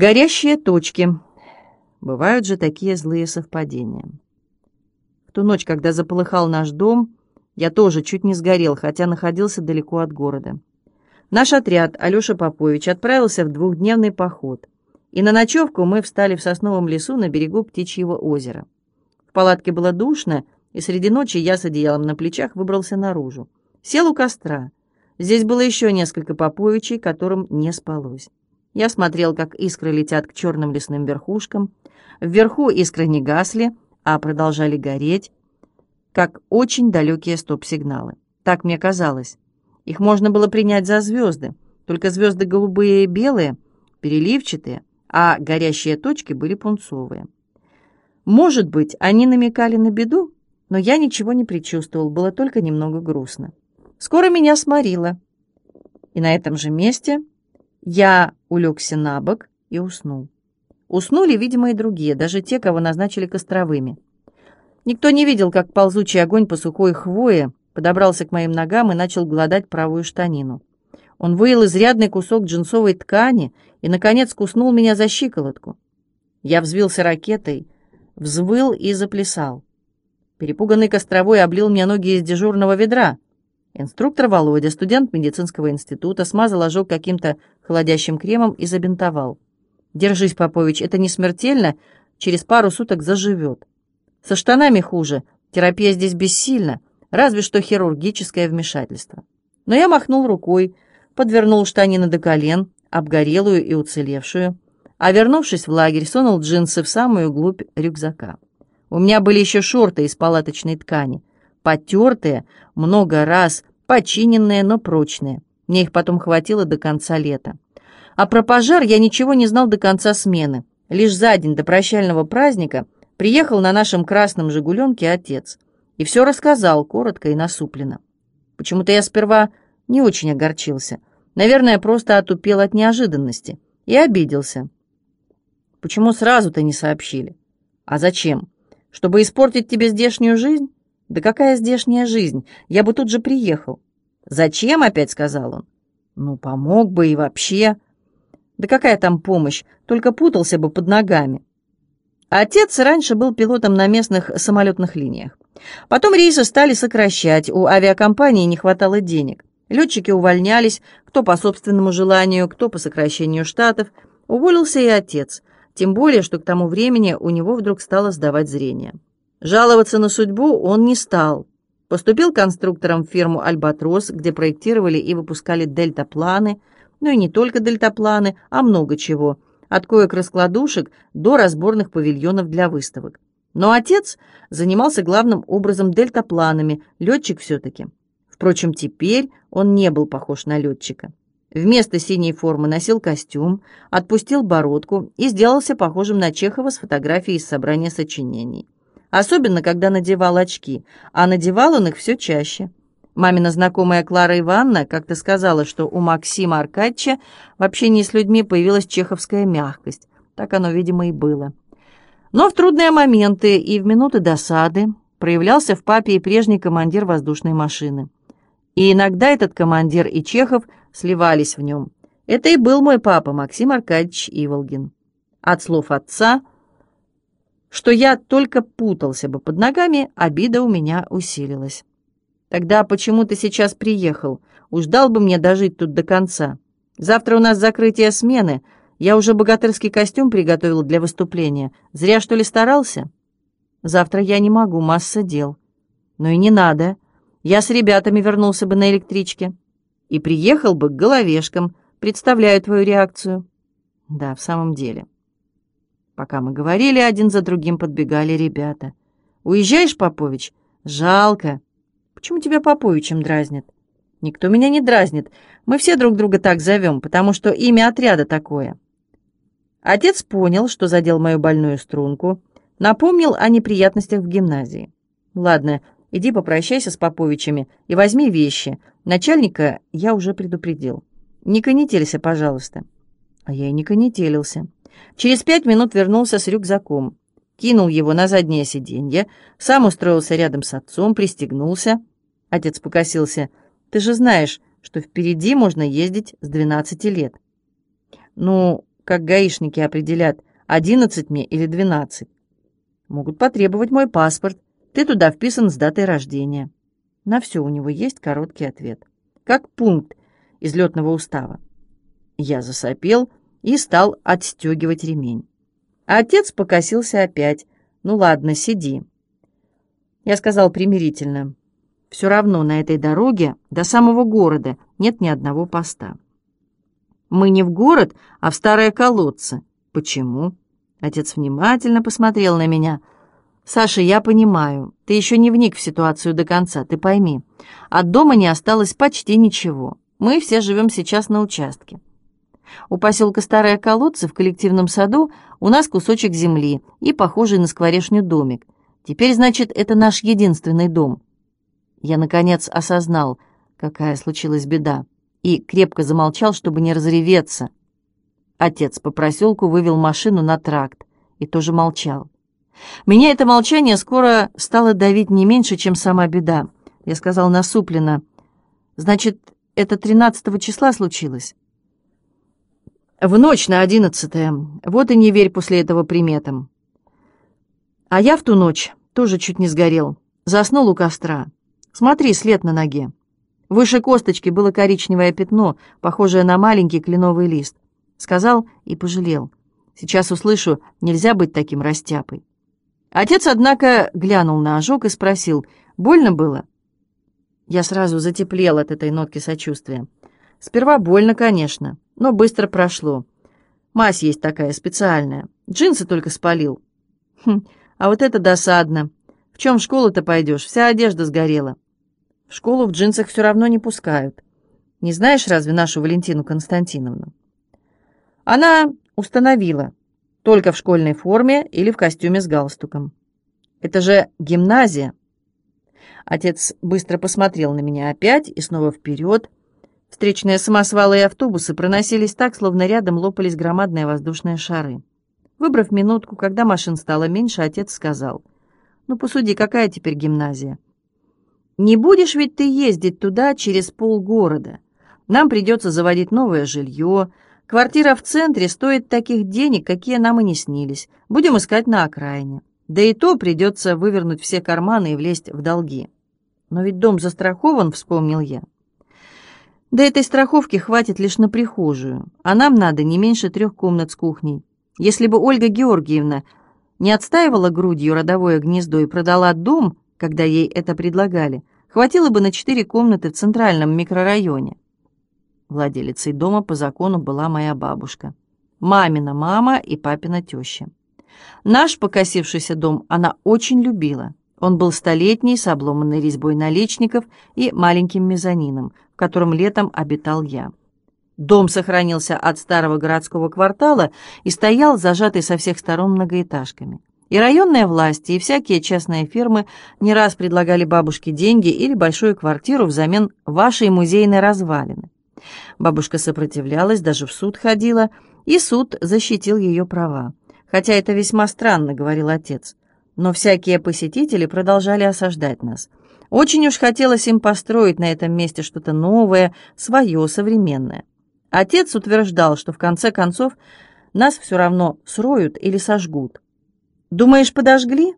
Горящие точки. Бывают же такие злые совпадения. В ту ночь, когда заполыхал наш дом, я тоже чуть не сгорел, хотя находился далеко от города. Наш отряд, Алеша Попович, отправился в двухдневный поход. И на ночевку мы встали в сосновом лесу на берегу Птичьего озера. В палатке было душно, и среди ночи я с одеялом на плечах выбрался наружу. Сел у костра. Здесь было еще несколько Поповичей, которым не спалось. Я смотрел, как искры летят к черным лесным верхушкам. Вверху искры не гасли, а продолжали гореть, как очень далекие стоп-сигналы. Так мне казалось. Их можно было принять за звезды, только звезды голубые и белые, переливчатые, а горящие точки были пунцовые. Может быть, они намекали на беду, но я ничего не предчувствовал, было только немного грустно. Скоро меня сморило. И на этом же месте я улегся на бок и уснул. Уснули, видимо, и другие, даже те, кого назначили костровыми. Никто не видел, как ползучий огонь по сухой хвое подобрался к моим ногам и начал гладать правую штанину. Он выел изрядный кусок джинсовой ткани и, наконец, куснул меня за щиколотку. Я взвился ракетой, взвыл и заплясал. Перепуганный Костровой облил мне ноги из дежурного ведра. Инструктор Володя, студент медицинского института, смазал ожог каким-то холодящим кремом и забинтовал. «Держись, Попович, это не смертельно, через пару суток заживет. Со штанами хуже, терапия здесь бессильна, разве что хирургическое вмешательство». Но я махнул рукой, подвернул штанины до колен, обгорелую и уцелевшую, а, вернувшись в лагерь, сунул джинсы в самую глубь рюкзака. У меня были еще шорты из палаточной ткани, потертые, много раз, починенные, но прочные. Мне их потом хватило до конца лета. А про пожар я ничего не знал до конца смены. Лишь за день до прощального праздника приехал на нашем красном «Жигуленке» отец. И все рассказал, коротко и насупленно. Почему-то я сперва не очень огорчился. Наверное, просто отупел от неожиданности. И обиделся. Почему сразу-то не сообщили? А зачем? Чтобы испортить тебе здешнюю жизнь? Да какая здешняя жизнь? Я бы тут же приехал. Зачем опять, сказал он. Ну, помог бы и вообще. Да какая там помощь? Только путался бы под ногами. Отец раньше был пилотом на местных самолетных линиях. Потом рейсы стали сокращать, у авиакомпании не хватало денег. Летчики увольнялись, кто по собственному желанию, кто по сокращению штатов. Уволился и отец, тем более, что к тому времени у него вдруг стало сдавать зрение. Жаловаться на судьбу он не стал. Поступил конструктором в фирму «Альбатрос», где проектировали и выпускали дельтапланы, ну и не только дельтапланы, а много чего, от коек-раскладушек до разборных павильонов для выставок. Но отец занимался главным образом дельтапланами, летчик все-таки. Впрочем, теперь он не был похож на летчика. Вместо синей формы носил костюм, отпустил бородку и сделался похожим на Чехова с фотографией из собрания сочинений. Особенно, когда надевал очки, а надевал он их все чаще. Мамина знакомая Клара Ивановна как-то сказала, что у Максима Аркадьевича в общении с людьми появилась чеховская мягкость. Так оно, видимо, и было. Но в трудные моменты и в минуты досады проявлялся в папе и прежний командир воздушной машины. И иногда этот командир и Чехов сливались в нем. Это и был мой папа, Максим Аркадьевич Иволгин. От слов отца, что я только путался бы под ногами, обида у меня усилилась. Тогда почему ты сейчас приехал? Уж дал бы мне дожить тут до конца. Завтра у нас закрытие смены. Я уже богатырский костюм приготовил для выступления. Зря, что ли, старался? Завтра я не могу, масса дел. Ну и не надо. Я с ребятами вернулся бы на электричке. И приехал бы к головешкам. Представляю твою реакцию. Да, в самом деле. Пока мы говорили, один за другим подбегали ребята. «Уезжаешь, Попович? Жалко. Почему тебя Поповичем дразнят?» «Никто меня не дразнит. Мы все друг друга так зовем, потому что имя отряда такое». Отец понял, что задел мою больную струнку, напомнил о неприятностях в гимназии. «Ладно, иди попрощайся с Поповичами и возьми вещи. Начальника я уже предупредил. Не конетелься, пожалуйста». А я и не конетелился. Через пять минут вернулся с рюкзаком, кинул его на заднее сиденье, сам устроился рядом с отцом, пристегнулся. Отец покосился. «Ты же знаешь, что впереди можно ездить с двенадцати лет». «Ну, как гаишники определят, одиннадцать мне или двенадцать. Могут потребовать мой паспорт. Ты туда вписан с датой рождения. На все у него есть короткий ответ. Как пункт из летного устава. Я засопел и стал отстегивать ремень. отец покосился опять. «Ну ладно, сиди». Я сказал примирительно. «Все равно на этой дороге до самого города нет ни одного поста». «Мы не в город, а в старые колодцы». «Почему?» Отец внимательно посмотрел на меня. «Саша, я понимаю, ты еще не вник в ситуацию до конца, ты пойми. От дома не осталось почти ничего. Мы все живем сейчас на участке. У поселка Старые Колодцы в коллективном саду у нас кусочек земли и похожий на скворечню домик. Теперь, значит, это наш единственный дом. Я, наконец, осознал, какая случилась беда, и крепко замолчал, чтобы не разреветься. Отец по проселку вывел машину на тракт и тоже молчал. Меня это молчание скоро стало давить не меньше, чем сама беда. Я сказал насупленно. «Значит, это 13 числа случилось?» В ночь на одиннадцатое. Вот и не верь после этого приметам. А я в ту ночь тоже чуть не сгорел. Заснул у костра. Смотри, след на ноге. Выше косточки было коричневое пятно, похожее на маленький кленовый лист. Сказал и пожалел. Сейчас услышу, нельзя быть таким растяпой. Отец, однако, глянул на ожог и спросил, больно было? Я сразу затеплел от этой нотки сочувствия. Сперва больно, конечно но быстро прошло. Мазь есть такая специальная. Джинсы только спалил. Хм, а вот это досадно. В чем в школу-то пойдешь? Вся одежда сгорела. В школу в джинсах все равно не пускают. Не знаешь разве нашу Валентину Константиновну? Она установила. Только в школьной форме или в костюме с галстуком. Это же гимназия. Отец быстро посмотрел на меня опять и снова вперед, Встречные самосвалы и автобусы проносились так, словно рядом лопались громадные воздушные шары. Выбрав минутку, когда машин стало меньше, отец сказал, «Ну, посуди, какая теперь гимназия?» «Не будешь ведь ты ездить туда через полгорода. Нам придется заводить новое жилье. Квартира в центре стоит таких денег, какие нам и не снились. Будем искать на окраине. Да и то придется вывернуть все карманы и влезть в долги». «Но ведь дом застрахован», — вспомнил я. Да этой страховки хватит лишь на прихожую, а нам надо не меньше трех комнат с кухней. Если бы Ольга Георгиевна не отстаивала грудью родовое гнездо и продала дом, когда ей это предлагали, хватило бы на четыре комнаты в центральном микрорайоне. Владелицей дома по закону была моя бабушка. Мамина мама и папина теща. Наш покосившийся дом она очень любила. Он был столетний, с обломанной резьбой наличников и маленьким мезонином, в котором летом обитал я. Дом сохранился от старого городского квартала и стоял зажатый со всех сторон многоэтажками. И районные власти, и всякие частные фирмы не раз предлагали бабушке деньги или большую квартиру взамен вашей музейной развалины. Бабушка сопротивлялась, даже в суд ходила, и суд защитил ее права. Хотя это весьма странно, говорил отец но всякие посетители продолжали осаждать нас. Очень уж хотелось им построить на этом месте что-то новое, свое, современное. Отец утверждал, что в конце концов нас все равно сроют или сожгут. «Думаешь, подожгли?»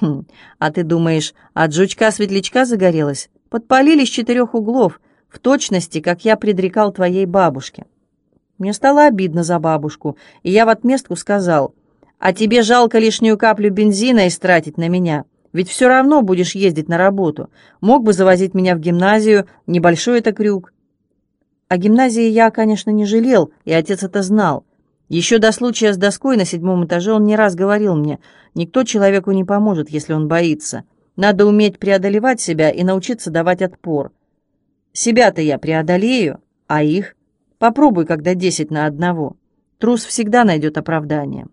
хм. «А ты думаешь, от жучка-светлячка загорелась? Подпалили с четырех углов, в точности, как я предрекал твоей бабушке». Мне стало обидно за бабушку, и я в отместку сказал – а тебе жалко лишнюю каплю бензина истратить на меня, ведь все равно будешь ездить на работу. Мог бы завозить меня в гимназию, небольшой это крюк. О гимназии я, конечно, не жалел, и отец это знал. Еще до случая с доской на седьмом этаже он не раз говорил мне, никто человеку не поможет, если он боится. Надо уметь преодолевать себя и научиться давать отпор. Себя-то я преодолею, а их? Попробуй, когда десять на одного. Трус всегда найдет оправдание.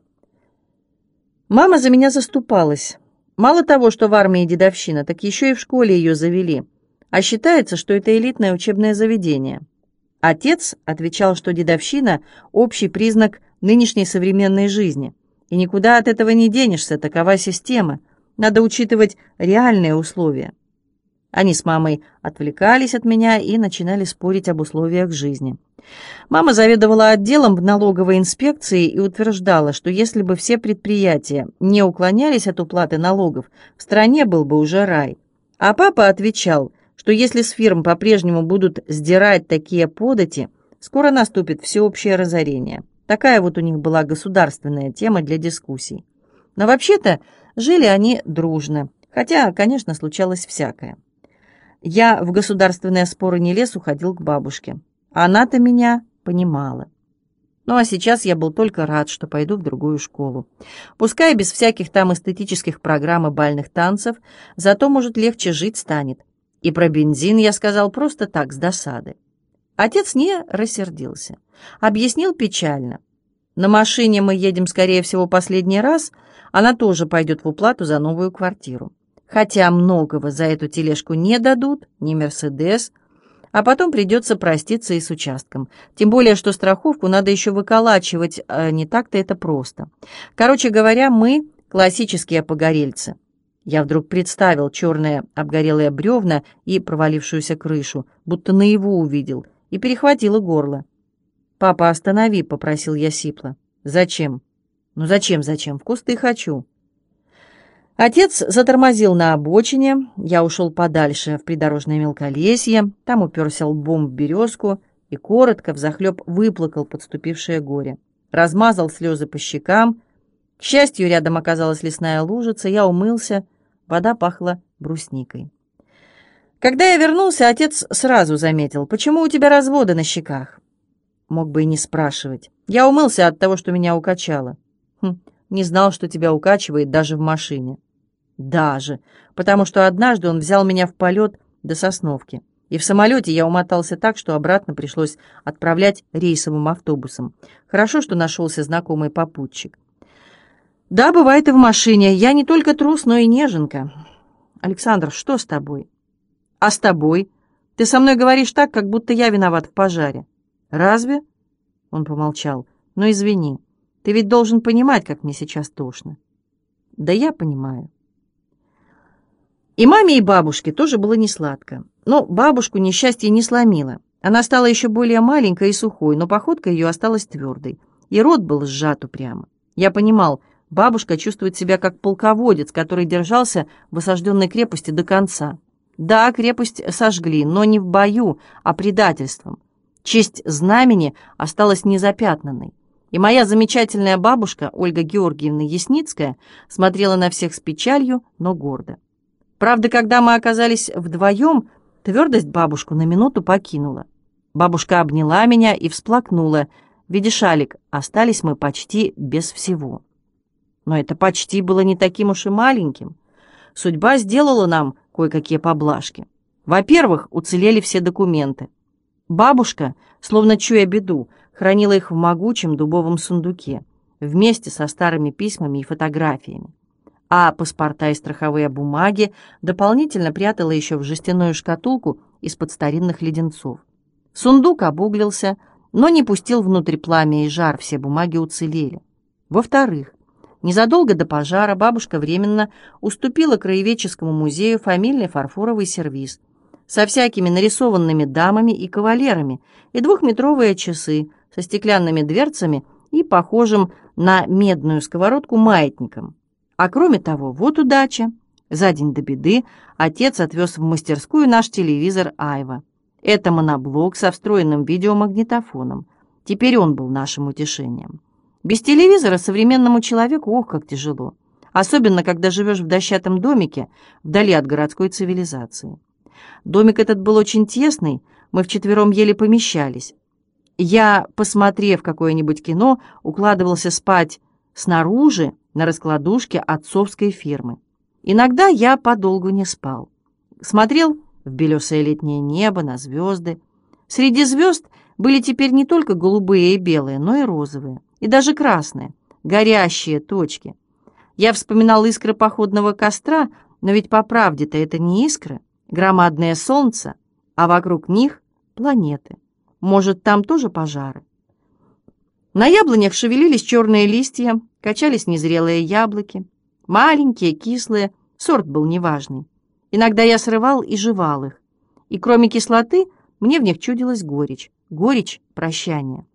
Мама за меня заступалась. Мало того, что в армии дедовщина, так еще и в школе ее завели. А считается, что это элитное учебное заведение. Отец отвечал, что дедовщина – общий признак нынешней современной жизни. И никуда от этого не денешься, такова система. Надо учитывать реальные условия. Они с мамой отвлекались от меня и начинали спорить об условиях жизни. Мама заведовала отделом налоговой инспекции и утверждала, что если бы все предприятия не уклонялись от уплаты налогов, в стране был бы уже рай. А папа отвечал, что если с фирм по-прежнему будут сдирать такие подати, скоро наступит всеобщее разорение. Такая вот у них была государственная тема для дискуссий. Но вообще-то жили они дружно, хотя, конечно, случалось всякое. Я в государственные споры не лез, уходил к бабушке. Она-то меня понимала. Ну а сейчас я был только рад, что пойду в другую школу. Пускай без всяких там эстетических программ и бальных танцев, зато, может, легче жить станет. И про бензин я сказал просто так, с досады. Отец не рассердился. Объяснил печально. На машине мы едем, скорее всего, последний раз. Она тоже пойдет в уплату за новую квартиру. Хотя многого за эту тележку не дадут, ни «Мерседес», а потом придется проститься и с участком. Тем более, что страховку надо еще выколачивать, а не так-то это просто. Короче говоря, мы классические погорельцы. Я вдруг представил черные обгорелые бревна и провалившуюся крышу, будто наяву увидел, и перехватило горло. «Папа, останови», — попросил я сипло. «Зачем?» «Ну зачем, зачем? В кусты хочу». Отец затормозил на обочине, я ушел подальше, в придорожное мелколесье, там уперся лбом в березку и коротко, взахлеб, выплакал подступившее горе. Размазал слезы по щекам. К счастью, рядом оказалась лесная лужица, я умылся, вода пахла брусникой. Когда я вернулся, отец сразу заметил, почему у тебя разводы на щеках. Мог бы и не спрашивать. Я умылся от того, что меня укачало. Хм, не знал, что тебя укачивает даже в машине. Даже, потому что однажды он взял меня в полет до Сосновки. И в самолете я умотался так, что обратно пришлось отправлять рейсовым автобусом. Хорошо, что нашелся знакомый попутчик. Да, бывает и в машине. Я не только трус, но и неженка. Александр, что с тобой? А с тобой? Ты со мной говоришь так, как будто я виноват в пожаре. Разве? Он помолчал. Ну, извини. Ты ведь должен понимать, как мне сейчас тошно. Да я понимаю. И маме, и бабушке тоже было несладко. Но бабушку несчастье не сломило. Она стала еще более маленькой и сухой, но походка ее осталась твердой. И рот был сжат упрямо. Я понимал, бабушка чувствует себя как полководец, который держался в осажденной крепости до конца. Да, крепость сожгли, но не в бою, а предательством. Честь знамени осталась незапятнанной. И моя замечательная бабушка, Ольга Георгиевна Ясницкая, смотрела на всех с печалью, но гордо. Правда, когда мы оказались вдвоем, твердость бабушку на минуту покинула. Бабушка обняла меня и всплакнула. Видишь, Алик, остались мы почти без всего. Но это почти было не таким уж и маленьким. Судьба сделала нам кое-какие поблажки. Во-первых, уцелели все документы. Бабушка, словно чуя беду, хранила их в могучем дубовом сундуке вместе со старыми письмами и фотографиями а паспорта и страховые бумаги дополнительно прятала еще в жестяную шкатулку из-под старинных леденцов. Сундук обуглился, но не пустил внутрь пламя и жар, все бумаги уцелели. Во-вторых, незадолго до пожара бабушка временно уступила краеведческому музею фамильный фарфоровый сервиз со всякими нарисованными дамами и кавалерами и двухметровые часы со стеклянными дверцами и похожим на медную сковородку маятником. А кроме того, вот удача. За день до беды отец отвез в мастерскую наш телевизор Айва. Это моноблок со встроенным видеомагнитофоном. Теперь он был нашим утешением. Без телевизора современному человеку, ох, как тяжело. Особенно, когда живешь в дощатом домике, вдали от городской цивилизации. Домик этот был очень тесный, мы вчетвером еле помещались. Я, посмотрев какое-нибудь кино, укладывался спать снаружи, на раскладушке отцовской фирмы. Иногда я подолгу не спал. Смотрел в белесое летнее небо, на звезды. Среди звезд были теперь не только голубые и белые, но и розовые, и даже красные, горящие точки. Я вспоминал искры походного костра, но ведь по правде-то это не искры, громадное солнце, а вокруг них планеты. Может, там тоже пожары? На яблонях шевелились черные листья, качались незрелые яблоки. Маленькие, кислые, сорт был неважный. Иногда я срывал и жевал их. И кроме кислоты, мне в них чудилась горечь. Горечь прощания.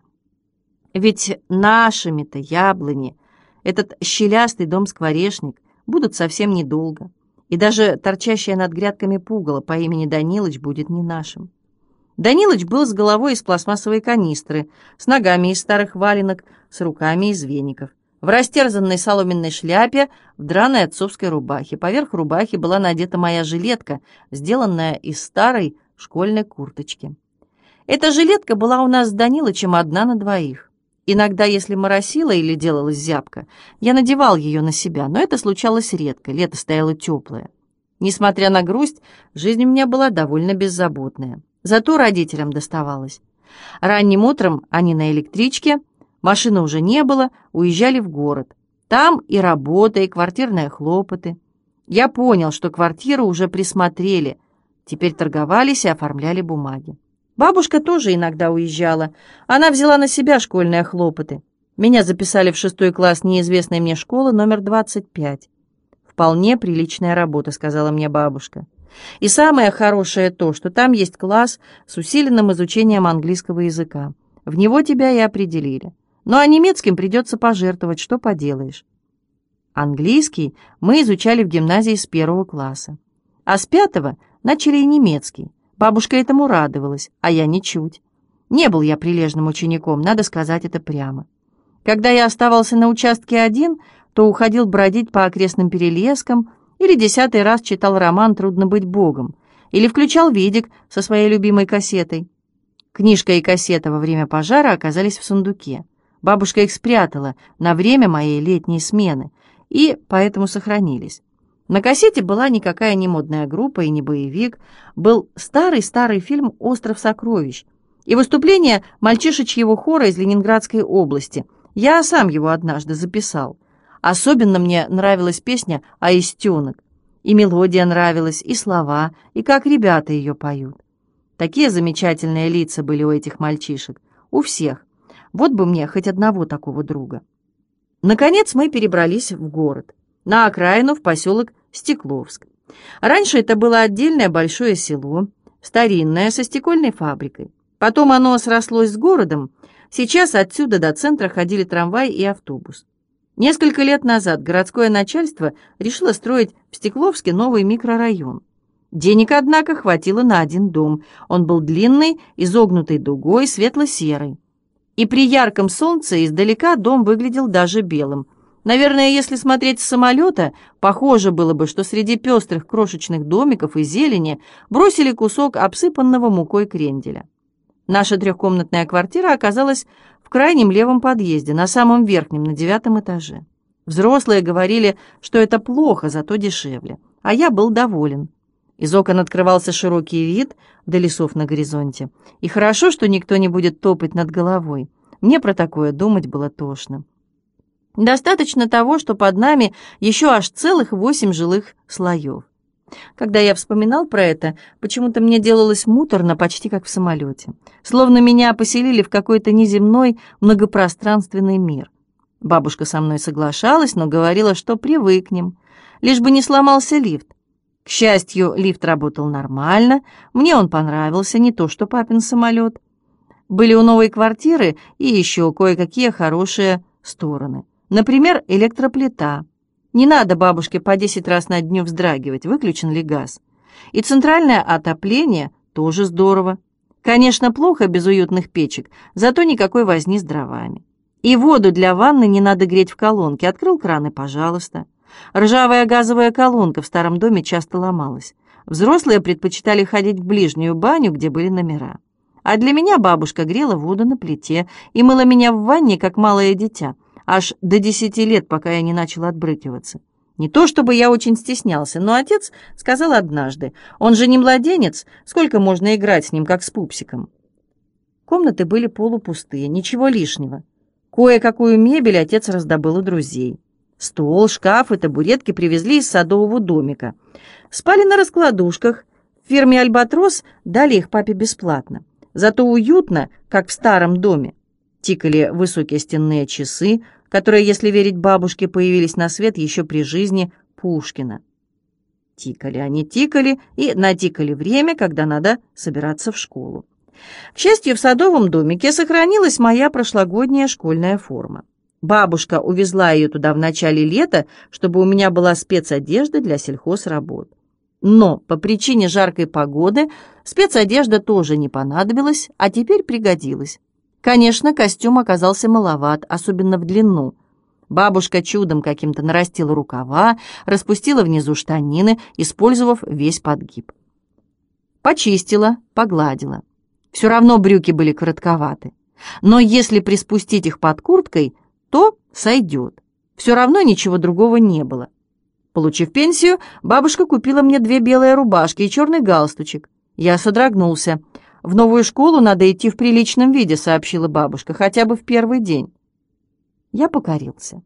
Ведь нашими-то яблони, этот щелястый дом-скворечник, будут совсем недолго. И даже торчащая над грядками пугало по имени Данилыч будет не нашим. Данилыч был с головой из пластмассовой канистры, с ногами из старых валенок, с руками из веников. В растерзанной соломенной шляпе, в драной отцовской рубахе. Поверх рубахи была надета моя жилетка, сделанная из старой школьной курточки. Эта жилетка была у нас с Данилычем одна на двоих. Иногда, если моросило или делалась зябка, я надевал ее на себя, но это случалось редко, лето стояло теплое. Несмотря на грусть, жизнь у меня была довольно беззаботная. Зато родителям доставалось. Ранним утром они на электричке, машины уже не было, уезжали в город. Там и работа, и квартирные хлопоты. Я понял, что квартиру уже присмотрели. Теперь торговались и оформляли бумаги. Бабушка тоже иногда уезжала. Она взяла на себя школьные хлопоты. Меня записали в шестой класс неизвестной мне школы номер 25. «Вполне приличная работа», — сказала мне бабушка. И самое хорошее то, что там есть класс с усиленным изучением английского языка. В него тебя и определили. Ну а немецким придется пожертвовать, что поделаешь. Английский мы изучали в гимназии с первого класса. А с пятого начали и немецкий. Бабушка этому радовалась, а я ничуть. Не был я прилежным учеником, надо сказать это прямо. Когда я оставался на участке один, то уходил бродить по окрестным перелескам, или десятый раз читал роман «Трудно быть Богом», или включал видик со своей любимой кассетой. Книжка и кассета во время пожара оказались в сундуке. Бабушка их спрятала на время моей летней смены, и поэтому сохранились. На кассете была никакая не модная группа и не боевик, был старый-старый фильм «Остров сокровищ» и выступление мальчишечьего хора из Ленинградской области. Я сам его однажды записал. Особенно мне нравилась песня «Аистенок». И мелодия нравилась, и слова, и как ребята ее поют. Такие замечательные лица были у этих мальчишек. У всех. Вот бы мне хоть одного такого друга. Наконец мы перебрались в город. На окраину, в поселок Стекловск. Раньше это было отдельное большое село, старинное, со стекольной фабрикой. Потом оно срослось с городом. Сейчас отсюда до центра ходили трамвай и автобус. Несколько лет назад городское начальство решило строить в Стекловске новый микрорайон. Денег, однако, хватило на один дом. Он был длинный, изогнутый дугой, светло-серый. И при ярком солнце издалека дом выглядел даже белым. Наверное, если смотреть с самолета, похоже было бы, что среди пестрых крошечных домиков и зелени бросили кусок обсыпанного мукой кренделя. Наша трехкомнатная квартира оказалась в крайнем левом подъезде, на самом верхнем, на девятом этаже. Взрослые говорили, что это плохо, зато дешевле, а я был доволен. Из окон открывался широкий вид до лесов на горизонте. И хорошо, что никто не будет топать над головой. Мне про такое думать было тошно. Достаточно того, что под нами еще аж целых восемь жилых слоев. Когда я вспоминал про это, почему-то мне делалось муторно, почти как в самолете. Словно меня поселили в какой-то неземной многопространственный мир. Бабушка со мной соглашалась, но говорила, что привыкнем, лишь бы не сломался лифт. К счастью, лифт работал нормально, мне он понравился, не то что папин самолет. Были у новой квартиры и еще кое-какие хорошие стороны. Например, электроплита — не надо бабушке по десять раз на дню вздрагивать, выключен ли газ. И центральное отопление тоже здорово. Конечно, плохо без уютных печек, зато никакой возни с дровами. И воду для ванны не надо греть в колонке. Открыл кран и пожалуйста. Ржавая газовая колонка в старом доме часто ломалась. Взрослые предпочитали ходить в ближнюю баню, где были номера. А для меня бабушка грела воду на плите и мыла меня в ванне, как малое дитя, аж до десяти лет, пока я не начал отбрыкиваться. Не то чтобы я очень стеснялся, но отец сказал однажды, он же не младенец, сколько можно играть с ним, как с пупсиком. Комнаты были полупустые, ничего лишнего. Кое-какую мебель отец раздобыл у друзей. Стол, шкаф и табуретки привезли из садового домика. Спали на раскладушках. В фирме «Альбатрос» дали их папе бесплатно. Зато уютно, как в старом доме. Тикали высокие стенные часы, которые, если верить бабушке, появились на свет еще при жизни Пушкина. Тикали они, тикали и натикали время, когда надо собираться в школу. К счастью, в садовом домике сохранилась моя прошлогодняя школьная форма. Бабушка увезла ее туда в начале лета, чтобы у меня была спецодежда для сельхозработ. Но по причине жаркой погоды спецодежда тоже не понадобилась, а теперь пригодилась. Конечно, костюм оказался маловат, особенно в длину. Бабушка чудом каким-то нарастила рукава, распустила внизу штанины, использовав весь подгиб. Почистила, погладила. Все равно брюки были коротковаты. Но если приспустить их под курткой, то сойдет. Все равно ничего другого не было. Получив пенсию, бабушка купила мне две белые рубашки и черный галстучек. Я содрогнулся. «В новую школу надо идти в приличном виде», — сообщила бабушка, — «хотя бы в первый день». Я покорился.